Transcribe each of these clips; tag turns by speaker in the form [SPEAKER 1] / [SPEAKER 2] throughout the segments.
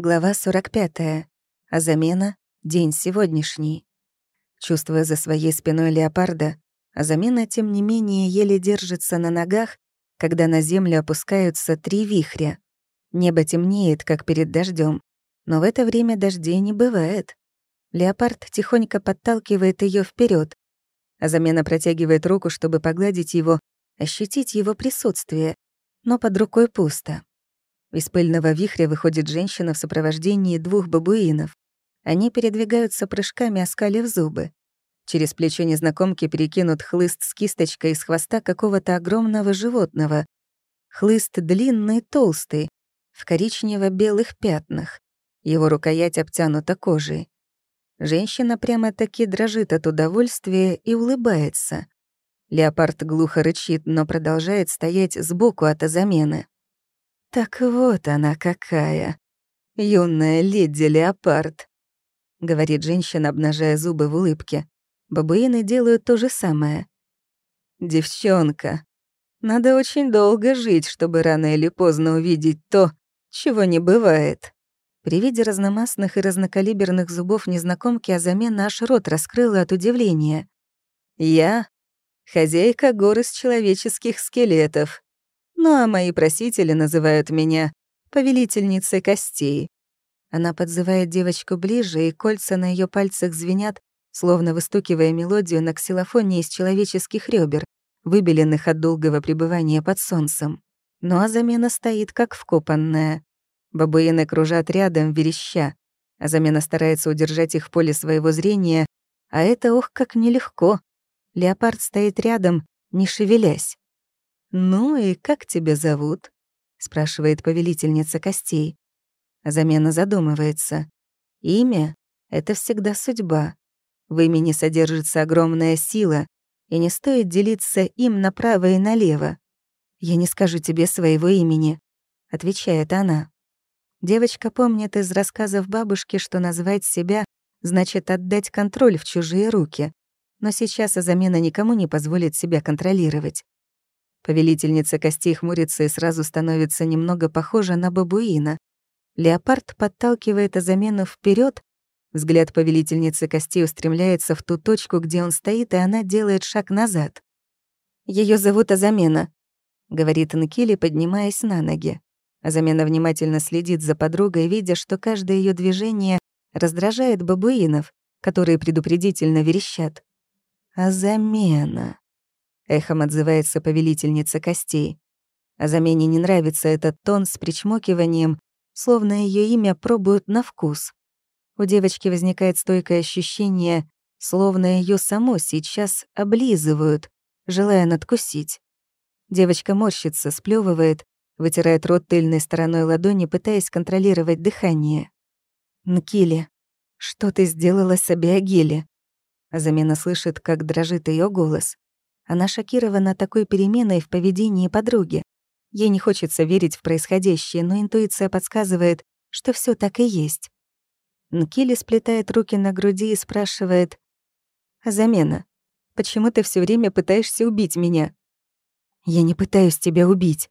[SPEAKER 1] Глава 45. А замена — день сегодняшний. Чувствуя за своей спиной леопарда, а замена, тем не менее, еле держится на ногах, когда на землю опускаются три вихря. Небо темнеет, как перед дождем, но в это время дождей не бывает. Леопард тихонько подталкивает ее вперед, а замена протягивает руку, чтобы погладить его, ощутить его присутствие, но под рукой пусто. Из пыльного вихря выходит женщина в сопровождении двух бабуинов. Они передвигаются прыжками, оскалив зубы. Через плечо незнакомки перекинут хлыст с кисточкой из хвоста какого-то огромного животного. Хлыст длинный, толстый, в коричнево-белых пятнах. Его рукоять обтянута кожей. Женщина прямо-таки дрожит от удовольствия и улыбается. Леопард глухо рычит, но продолжает стоять сбоку от замены. «Так вот она какая, юная леди-леопард», — говорит женщина, обнажая зубы в улыбке. Бабуины делают то же самое. «Девчонка, надо очень долго жить, чтобы рано или поздно увидеть то, чего не бывает». При виде разномастных и разнокалиберных зубов незнакомки Азаме наш рот раскрыла от удивления. «Я — хозяйка горы с человеческих скелетов. Ну а мои просители называют меня повелительницей костей. Она подзывает девочку ближе, и кольца на ее пальцах звенят, словно выстукивая мелодию на ксилофоне из человеческих ребер, выбеленных от долгого пребывания под солнцем. Ну а замена стоит как вкопанная. Бабуины кружат рядом, вереща. А замена старается удержать их в поле своего зрения, а это, ох, как нелегко. Леопард стоит рядом, не шевелясь. «Ну и как тебя зовут?» — спрашивает повелительница костей. Замена задумывается. Имя — это всегда судьба. В имени содержится огромная сила, и не стоит делиться им направо и налево. «Я не скажу тебе своего имени», — отвечает она. Девочка помнит из рассказов бабушки, что назвать себя значит отдать контроль в чужие руки. Но сейчас замена никому не позволит себя контролировать. Повелительница костей хмурится и сразу становится немного похожа на бабуина. Леопард подталкивает Азамену вперед. Взгляд повелительницы костей устремляется в ту точку, где он стоит, и она делает шаг назад. Ее зовут Азамена», — говорит Нкили, поднимаясь на ноги. Азамена внимательно следит за подругой, видя, что каждое ее движение раздражает бабуинов, которые предупредительно верещат. «Азамена», Эхом отзывается повелительница костей. А замене не нравится этот тон с причмокиванием, словно ее имя пробуют на вкус. У девочки возникает стойкое ощущение, словно ее само сейчас облизывают, желая надкусить. Девочка морщится, сплевывает, вытирает рот тыльной стороной ладони, пытаясь контролировать дыхание. «Нкили, что ты сделала с Абиагили?» Замена слышит, как дрожит ее голос. Она шокирована такой переменой в поведении подруги. Ей не хочется верить в происходящее, но интуиция подсказывает, что все так и есть. Нкили сплетает руки на груди и спрашивает, «Замена, почему ты все время пытаешься убить меня?» «Я не пытаюсь тебя убить».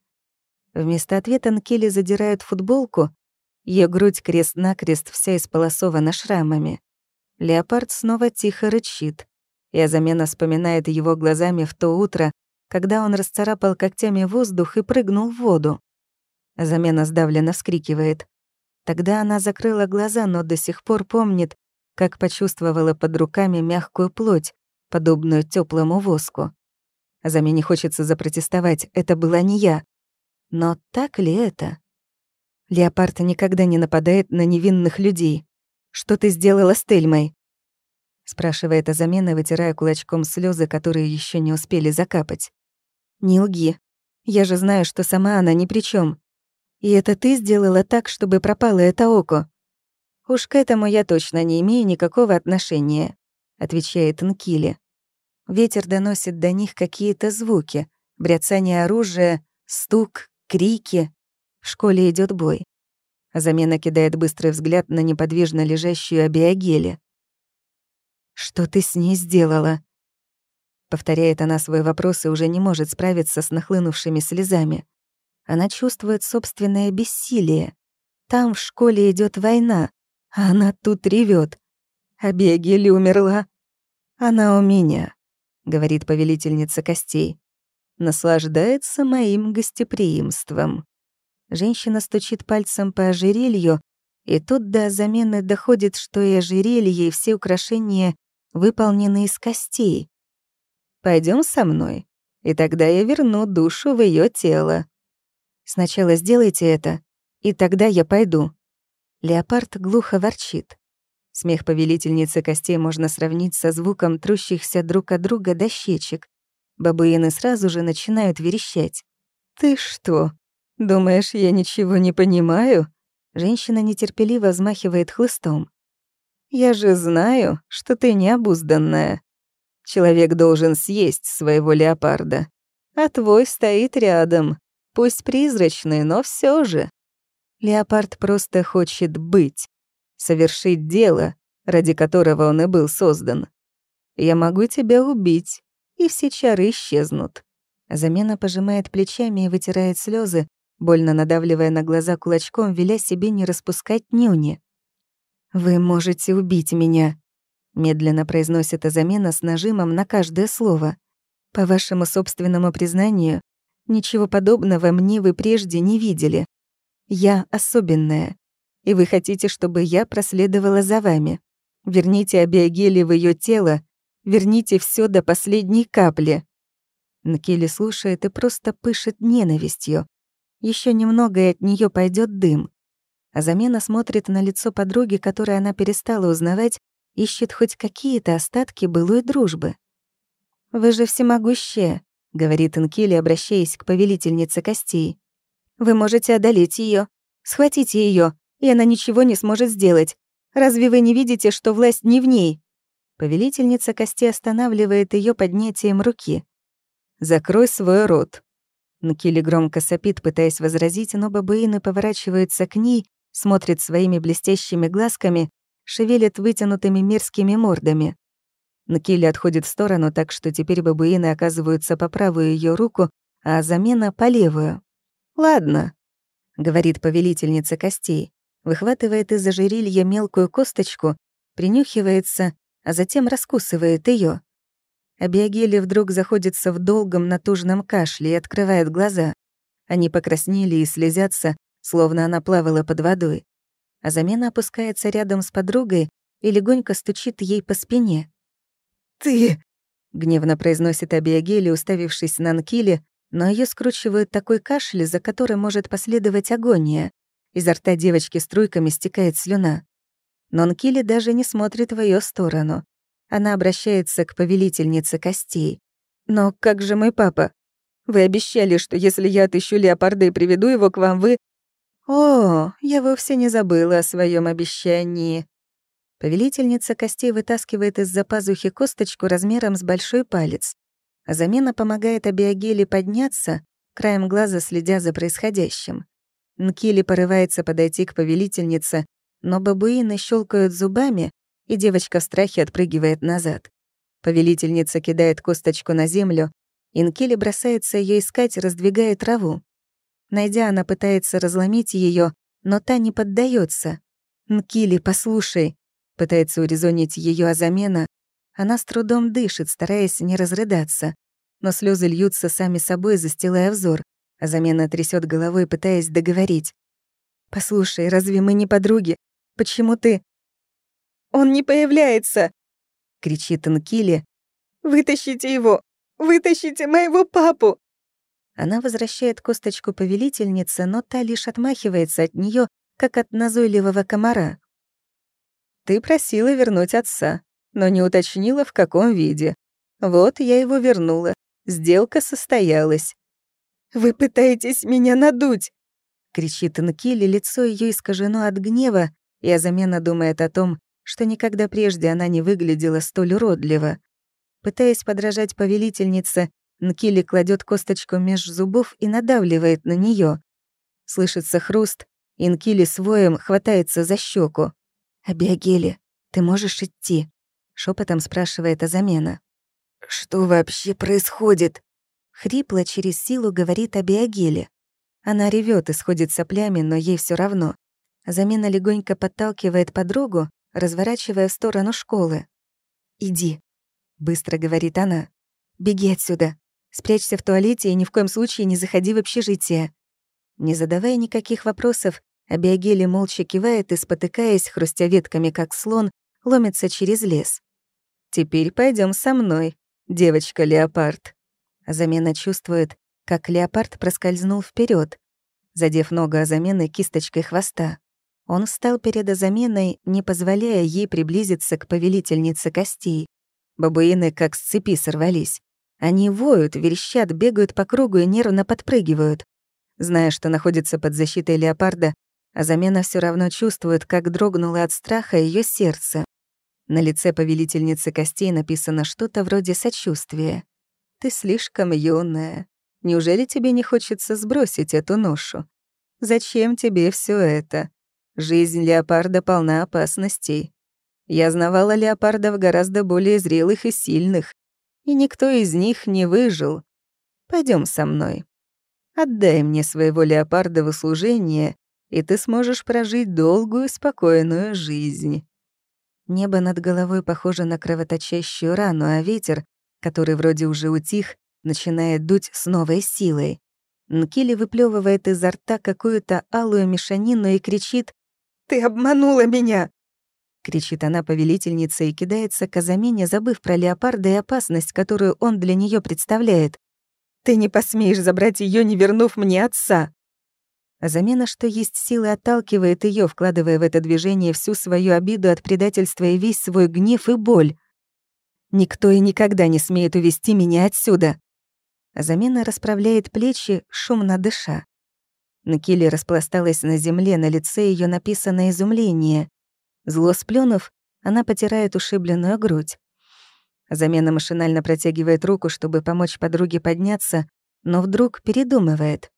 [SPEAKER 1] Вместо ответа Нкили задирает футболку, ее грудь крест-накрест вся исполосована шрамами. Леопард снова тихо рычит. И замена вспоминает его глазами в то утро, когда он расцарапал когтями воздух и прыгнул в воду. Замена сдавленно вскрикивает. Тогда она закрыла глаза, но до сих пор помнит, как почувствовала под руками мягкую плоть, подобную теплому воску. Замене хочется запротестовать, это была не я. Но так ли это? Леопард никогда не нападает на невинных людей. Что ты сделала с Тельмой? Спрашивает Азамена, вытирая кулачком слезы, которые еще не успели закапать. «Не лги. Я же знаю, что сама она ни при чем. И это ты сделала так, чтобы пропало это око?» «Уж к этому я точно не имею никакого отношения», — отвечает Нкили. Ветер доносит до них какие-то звуки, бряцание оружия, стук, крики. В школе идет бой. Замена кидает быстрый взгляд на неподвижно лежащую Абиагеле. «Что ты с ней сделала?» Повторяет она свой вопрос и уже не может справиться с нахлынувшими слезами. Она чувствует собственное бессилие. Там в школе идет война, а она тут ревет. Абиагель умерла. Она у меня, говорит повелительница костей. Наслаждается моим гостеприимством. Женщина стучит пальцем по ожерелью, и тут до замены доходит, что и ожерелье, и все украшения выполнены из костей. Пойдем со мной, и тогда я верну душу в ее тело. Сначала сделайте это, и тогда я пойду. Леопард глухо ворчит. Смех повелительницы костей можно сравнить со звуком трущихся друг от друга дощечек. Бабуины сразу же начинают верещать. «Ты что, думаешь, я ничего не понимаю?» Женщина нетерпеливо взмахивает хлыстом. «Я же знаю, что ты необузданная. Человек должен съесть своего леопарда, а твой стоит рядом, пусть призрачный, но все же. Леопард просто хочет быть, совершить дело, ради которого он и был создан. Я могу тебя убить, и все чары исчезнут. Замена пожимает плечами и вытирает слезы, больно надавливая на глаза кулачком, веля себе не распускать нюни. «Вы можете убить меня», — медленно произносит Азамена с нажимом на каждое слово. «По вашему собственному признанию, ничего подобного мне вы прежде не видели. Я особенная, и вы хотите, чтобы я проследовала за вами. Верните Абиагели в ее тело, верните все до последней капли». Накели слушает и просто пышет ненавистью. Еще немного, и от нее пойдет дым. А замена смотрит на лицо подруги, которое она перестала узнавать, ищет хоть какие-то остатки былой дружбы. «Вы же всемогущая», — говорит Инкили, обращаясь к повелительнице костей. «Вы можете одолеть ее, схватите ее, и она ничего не сможет сделать. Разве вы не видите, что власть не в ней?» Повелительница костей останавливает ее поднятием руки. «Закрой свой рот», Нкили громко сопит, пытаясь возразить, но бабуины поворачиваются к ней, смотрят своими блестящими глазками, шевелят вытянутыми мерзкими мордами. Нкили отходит в сторону, так что теперь бабуины оказываются по правую ее руку, а замена — по левую. «Ладно», — говорит повелительница костей, выхватывает из ожерелья мелкую косточку, принюхивается, а затем раскусывает ее. Абиагели вдруг заходится в долгом натужном кашле и открывает глаза. Они покраснели и слезятся, словно она плавала под водой. А замена опускается рядом с подругой и легонько стучит ей по спине. «Ты!» — гневно произносит Абиагели, уставившись на Нкиле, но ее скручивает такой кашель, за которым может последовать агония. Изо рта девочки струйками стекает слюна. Но Нкили даже не смотрит в ее сторону. Она обращается к повелительнице костей. «Но как же мой папа? Вы обещали, что если я отыщу леопарда и приведу его к вам, вы...» «О, я вовсе не забыла о своем обещании». Повелительница костей вытаскивает из-за пазухи косточку размером с большой палец. А замена помогает Абиагеле подняться, краем глаза следя за происходящим. Нкили порывается подойти к повелительнице, но бабуины щелкают зубами, и девочка в страхе отпрыгивает назад. Повелительница кидает косточку на землю, Инкили бросается ее искать, раздвигая траву. Найдя, она пытается разломить ее, но та не поддается. «Нкили, послушай», — пытается урезонить ее Азамена. Она с трудом дышит, стараясь не разрыдаться. Но слезы льются сами собой, застилая взор. Азамена трясет головой, пытаясь договорить. «Послушай, разве мы не подруги? Почему ты...» Он не появляется!» — кричит Нкили. «Вытащите его! Вытащите моего папу!» Она возвращает косточку повелительнице, но та лишь отмахивается от нее, как от назойливого комара. «Ты просила вернуть отца, но не уточнила, в каком виде. Вот я его вернула. Сделка состоялась». «Вы пытаетесь меня надуть!» — кричит Нкили, лицо ее искажено от гнева, и Азамена думает о том, что никогда прежде она не выглядела столь уродливо. Пытаясь подражать повелительнице, Нкили кладет косточку меж зубов и надавливает на нее. Слышится хруст, и Нкили своем хватается за щеку. «Абиагели, ты можешь идти?» — шепотом спрашивает Азамена. «Что вообще происходит?» — хрипло через силу говорит Абиагели. Она ревет и сходит соплями, но ей все равно. Замена легонько подталкивает подругу, разворачивая в сторону школы. «Иди», — быстро говорит она. «Беги отсюда. Спрячься в туалете и ни в коем случае не заходи в общежитие». Не задавая никаких вопросов, Абиагели молча кивает и, спотыкаясь, хрустя ветками, как слон, ломится через лес. «Теперь пойдем со мной, девочка-леопард». Замена чувствует, как леопард проскользнул вперед, задев ногу Азамены кисточкой хвоста. Он встал перед Азаменой, не позволяя ей приблизиться к повелительнице костей. Бабуины как с цепи сорвались. Они воют, верещат, бегают по кругу и нервно подпрыгивают. Зная, что находится под защитой леопарда, Азамена все равно чувствует, как дрогнуло от страха ее сердце. На лице повелительницы костей написано что-то вроде сочувствия. «Ты слишком юная. Неужели тебе не хочется сбросить эту ношу? Зачем тебе все это? Жизнь леопарда полна опасностей. Я знавала леопардов гораздо более зрелых и сильных, и никто из них не выжил. Пойдем со мной. Отдай мне своего леопарда в услужение, и ты сможешь прожить долгую, спокойную жизнь». Небо над головой похоже на кровоточащую рану, а ветер, который вроде уже утих, начинает дуть с новой силой. Нкили выплевывает изо рта какую-то алую мешанину и кричит «Ты обманула меня!» Кричит она повелительница и кидается к Азамине, забыв про леопарда и опасность, которую он для нее представляет. «Ты не посмеешь забрать ее, не вернув мне отца!» Замена, что есть силы, отталкивает ее, вкладывая в это движение всю свою обиду от предательства и весь свой гнев и боль. «Никто и никогда не смеет увести меня отсюда!» Замена расправляет плечи, шумно дыша. На киле распласталась на земле, на лице ее написано изумление. Зло сплюнув, она потирает ушибленную грудь. Замена машинально протягивает руку, чтобы помочь подруге подняться, но вдруг передумывает.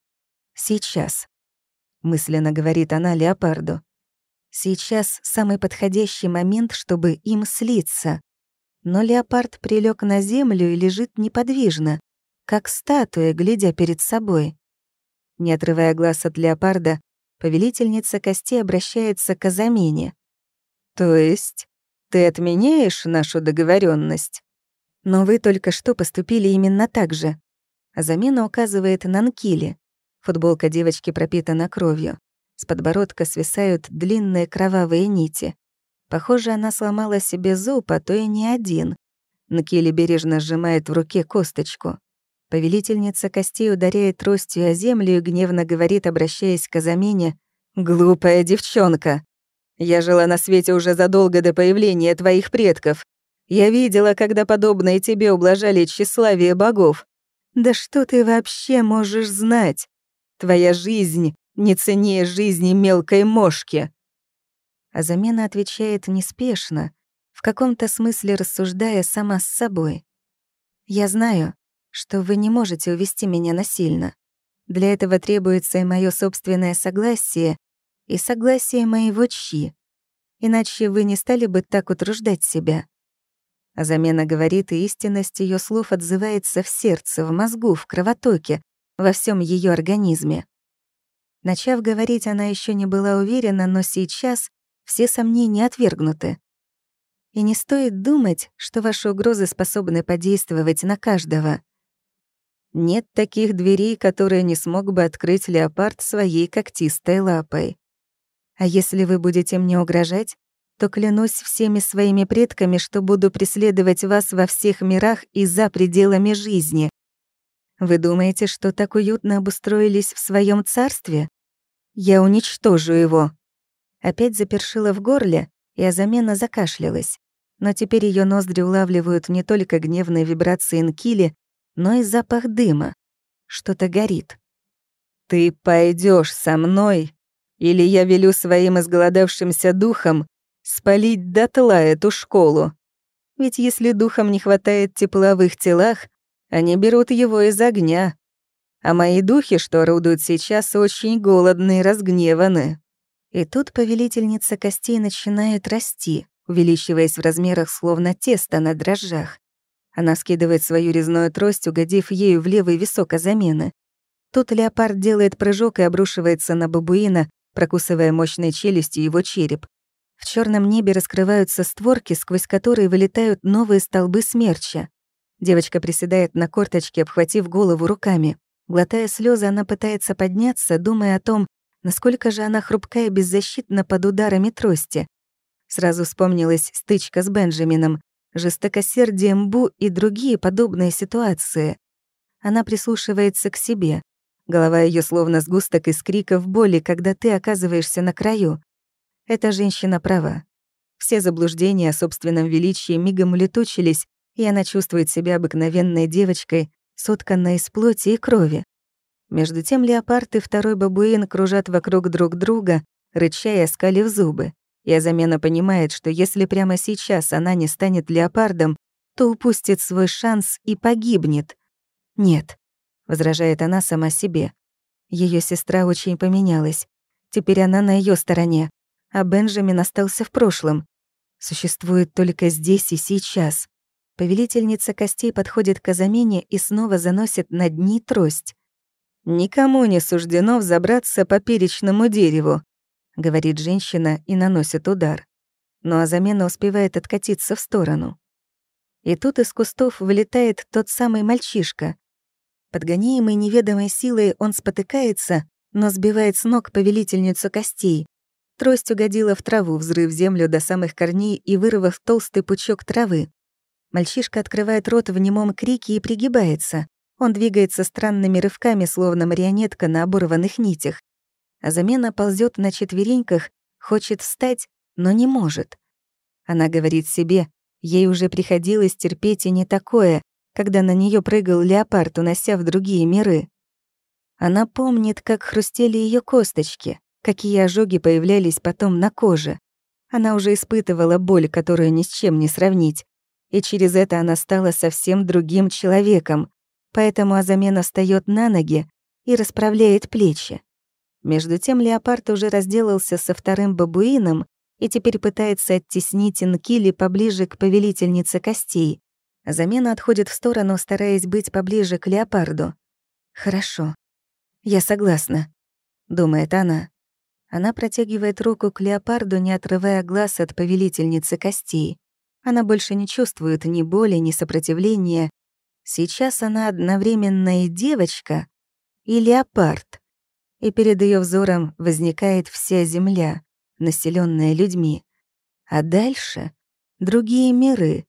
[SPEAKER 1] «Сейчас», — мысленно говорит она леопарду. «Сейчас самый подходящий момент, чтобы им слиться». Но леопард прилег на землю и лежит неподвижно, как статуя, глядя перед собой. Не отрывая глаз от леопарда, повелительница костей обращается к Азамине. «То есть ты отменяешь нашу договоренность? Но вы только что поступили именно так же. Азамина указывает на Нкили. Футболка девочки пропитана кровью. С подбородка свисают длинные кровавые нити. Похоже, она сломала себе зуб, а то и не один. Нкили бережно сжимает в руке косточку. Повелительница костей ударяет тростью о землю и гневно говорит, обращаясь к Азамине, «Глупая девчонка! Я жила на свете уже задолго до появления твоих предков. Я видела, когда подобные тебе ублажали тщеславие богов. Да что ты вообще можешь знать? Твоя жизнь не ценнее жизни мелкой мошки». А замена отвечает неспешно, в каком-то смысле рассуждая сама с собой. «Я знаю, что вы не можете увести меня насильно. Для этого требуется и мое собственное согласие, и согласие моего чьи. Иначе вы не стали бы так утруждать себя. А замена говорит, и истинность ее слов отзывается в сердце, в мозгу, в кровотоке, во всем ее организме. Начав говорить, она еще не была уверена, но сейчас все сомнения отвергнуты. И не стоит думать, что ваши угрозы способны подействовать на каждого. Нет таких дверей, которые не смог бы открыть леопард своей когтистой лапой. А если вы будете мне угрожать, то клянусь всеми своими предками, что буду преследовать вас во всех мирах и за пределами жизни. Вы думаете, что так уютно обустроились в своем царстве? Я уничтожу его. Опять запершила в горле, и Азамена закашлялась. Но теперь ее ноздри улавливают не только гневные вибрации Нкили, но и запах дыма. Что-то горит. «Ты пойдешь со мной, или я велю своим изголодавшимся духом спалить дотла эту школу. Ведь если духам не хватает тепла в их телах, они берут его из огня. А мои духи, что орудуют сейчас, очень голодны и разгневаны». И тут повелительница костей начинает расти, увеличиваясь в размерах словно тесто на дрожжах. Она скидывает свою резную трость, угодив ею в левый висок замены. Тут леопард делает прыжок и обрушивается на бабуина, прокусывая мощной челюстью его череп. В черном небе раскрываются створки, сквозь которые вылетают новые столбы смерча. Девочка приседает на корточке, обхватив голову руками. Глотая слезы, она пытается подняться, думая о том, насколько же она хрупкая и беззащитна под ударами трости. Сразу вспомнилась стычка с Бенджамином, жестокосердием Бу и другие подобные ситуации. Она прислушивается к себе. Голова ее словно сгусток из криков боли, когда ты оказываешься на краю. Эта женщина права. Все заблуждения о собственном величии мигом улетучились, и она чувствует себя обыкновенной девочкой, сотканной из плоти и крови. Между тем леопард и второй бабуин кружат вокруг друг друга, рыча и оскалив зубы. И Азамена понимает, что если прямо сейчас она не станет леопардом, то упустит свой шанс и погибнет. «Нет», — возражает она сама себе. Ее сестра очень поменялась. Теперь она на ее стороне а Бенджамин остался в прошлом. Существует только здесь и сейчас. Повелительница костей подходит к Азамене и снова заносит над ней трость. «Никому не суждено взобраться по перечному дереву», — говорит женщина и наносит удар. Но Азамена успевает откатиться в сторону. И тут из кустов вылетает тот самый мальчишка. Подгоняемый неведомой силой он спотыкается, но сбивает с ног повелительницу костей, Трость угодила в траву, взрыв землю до самых корней и вырвав толстый пучок травы. Мальчишка открывает рот в немом крике и пригибается. Он двигается странными рывками, словно марионетка на оборванных нитях. А замена ползет на четвереньках, хочет встать, но не может. Она говорит себе, ей уже приходилось терпеть и не такое, когда на нее прыгал леопард, унося в другие миры. Она помнит, как хрустели ее косточки, какие ожоги появлялись потом на коже. Она уже испытывала боль, которую ни с чем не сравнить. И через это она стала совсем другим человеком. Поэтому Азамена встаёт на ноги и расправляет плечи. Между тем леопард уже разделался со вторым бабуином и теперь пытается оттеснить Инкили поближе к повелительнице костей. Замена отходит в сторону, стараясь быть поближе к леопарду. «Хорошо. Я согласна», — думает она. Она протягивает руку к леопарду, не отрывая глаз от повелительницы костей. Она больше не чувствует ни боли, ни сопротивления. Сейчас она одновременно и девочка, и леопард. И перед ее взором возникает вся земля, населенная людьми. А дальше — другие миры,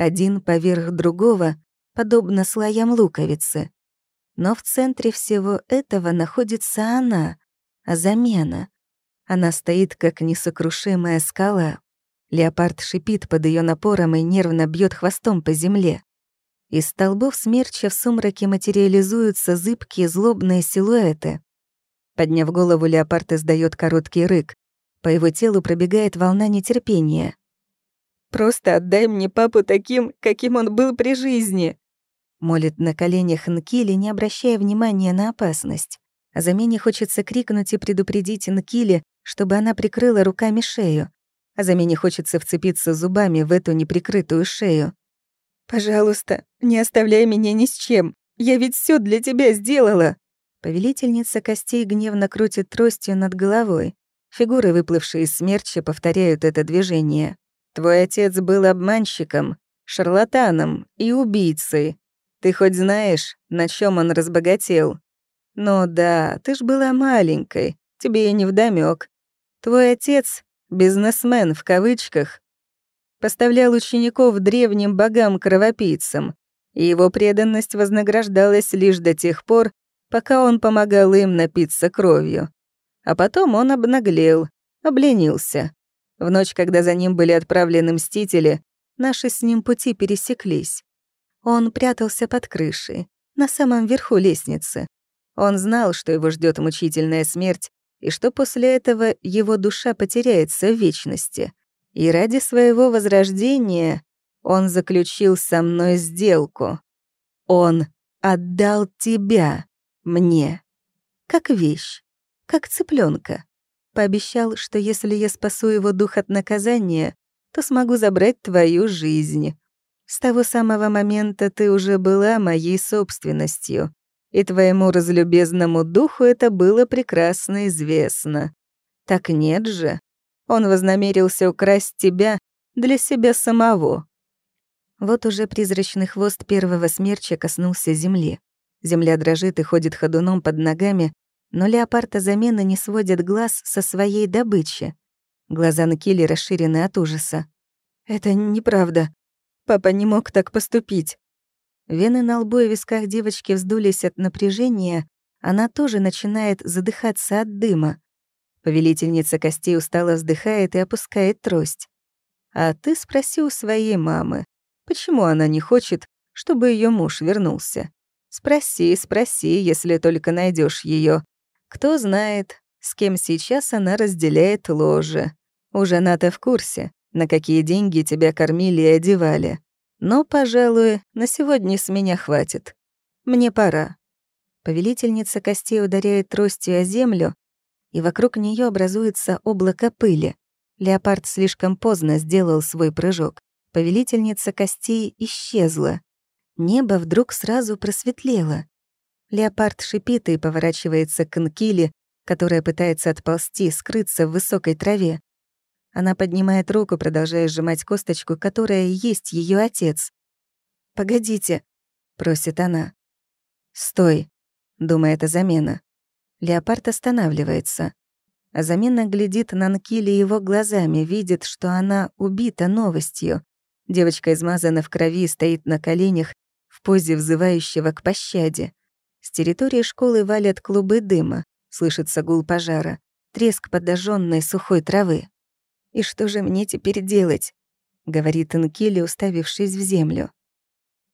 [SPEAKER 1] один поверх другого, подобно слоям луковицы. Но в центре всего этого находится она, а замена. Она стоит, как несокрушимая скала. Леопард шипит под ее напором и нервно бьет хвостом по земле. Из столбов смерча в сумраке материализуются зыбкие злобные силуэты. Подняв голову, леопард издает короткий рык. По его телу пробегает волна нетерпения. «Просто отдай мне папу таким, каким он был при жизни!» Молит на коленях Нкили, не обращая внимания на опасность. А замене хочется крикнуть и предупредить Нкили, чтобы она прикрыла руками шею. А замене хочется вцепиться зубами в эту неприкрытую шею. «Пожалуйста, не оставляй меня ни с чем. Я ведь все для тебя сделала!» Повелительница костей гневно крутит тростью над головой. Фигуры, выплывшие из смерча, повторяют это движение. «Твой отец был обманщиком, шарлатаном и убийцей. Ты хоть знаешь, на чем он разбогател?» «Ну да, ты ж была маленькой, тебе и не вдомёк. Твой отец, бизнесмен в кавычках, поставлял учеников древним богам-кровопийцам, и его преданность вознаграждалась лишь до тех пор, пока он помогал им напиться кровью. А потом он обнаглел, обленился. В ночь, когда за ним были отправлены мстители, наши с ним пути пересеклись. Он прятался под крышей, на самом верху лестницы. Он знал, что его ждет мучительная смерть, и что после этого его душа потеряется в вечности. И ради своего возрождения он заключил со мной сделку. Он отдал тебя мне, как вещь, как цыпленка. Пообещал, что если я спасу его дух от наказания, то смогу забрать твою жизнь. С того самого момента ты уже была моей собственностью и твоему разлюбезному духу это было прекрасно известно. Так нет же. Он вознамерился украсть тебя для себя самого. Вот уже призрачный хвост первого смерча коснулся земли. Земля дрожит и ходит ходуном под ногами, но леопарда замены не сводит глаз со своей добычи. Глаза Накили расширены от ужаса. «Это неправда. Папа не мог так поступить». Вены на лбу и висках девочки вздулись от напряжения, она тоже начинает задыхаться от дыма. Повелительница костей устало вздыхает и опускает трость. А ты спроси у своей мамы, почему она не хочет, чтобы ее муж вернулся. Спроси, спроси, если только найдешь ее. Кто знает, с кем сейчас она разделяет ложе. Уже она-то в курсе, на какие деньги тебя кормили и одевали. Но, пожалуй, на сегодня с меня хватит. Мне пора. Повелительница костей ударяет тростью о землю, и вокруг нее образуется облако пыли. Леопард слишком поздно сделал свой прыжок. Повелительница костей исчезла. Небо вдруг сразу просветлело. Леопард шипит и поворачивается к Нкиле, которая пытается отползти, скрыться в высокой траве. Она поднимает руку, продолжая сжимать косточку, которая и есть ее отец. «Погодите», — просит она. «Стой», — думает замена. Леопард останавливается. А замена глядит на Нкили его глазами, видит, что она убита новостью. Девочка измазана в крови, стоит на коленях, в позе взывающего к пощаде. С территории школы валят клубы дыма, слышится гул пожара, треск подожженной сухой травы. «И что же мне теперь делать?» — говорит Нкили, уставившись в землю.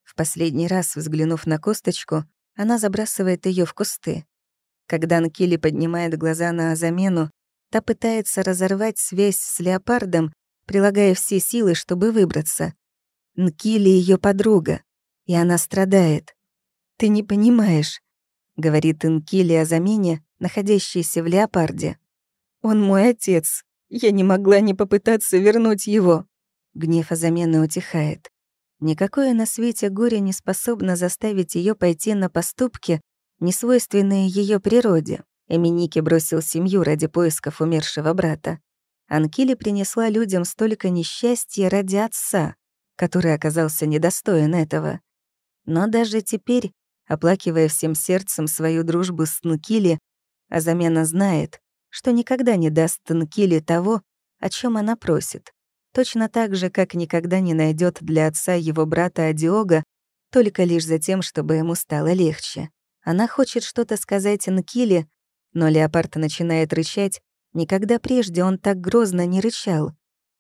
[SPEAKER 1] В последний раз, взглянув на косточку, она забрасывает ее в кусты. Когда Нкили поднимает глаза на замену, та пытается разорвать связь с леопардом, прилагая все силы, чтобы выбраться. Нкили ее подруга, и она страдает. «Ты не понимаешь», — говорит Нкили о замене, находящейся в леопарде. «Он мой отец. Я не могла не попытаться вернуть его». Гнев о замене утихает. Никакое на свете горе не способно заставить ее пойти на поступки, несвойственные ее природе. Эминики бросил семью ради поисков умершего брата. Анкили принесла людям столько несчастья ради отца, который оказался недостоин этого. Но даже теперь, оплакивая всем сердцем свою дружбу с Нкили, Азамена знает, что никогда не даст Нкили того, о чем она просит. Точно так же, как никогда не найдет для отца его брата Адиога, только лишь за тем, чтобы ему стало легче. Она хочет что-то сказать Нкиле, но Леопард начинает рычать. Никогда прежде он так грозно не рычал.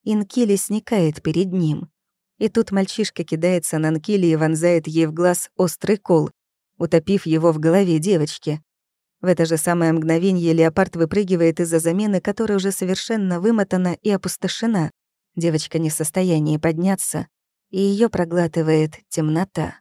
[SPEAKER 1] Инкили сникает перед ним. И тут мальчишка кидается на Нкили и вонзает ей в глаз острый кол, утопив его в голове девочки. В это же самое мгновение Леопард выпрыгивает из-за замены, которая уже совершенно вымотана и опустошена. Девочка не в состоянии подняться, и ее проглатывает темнота.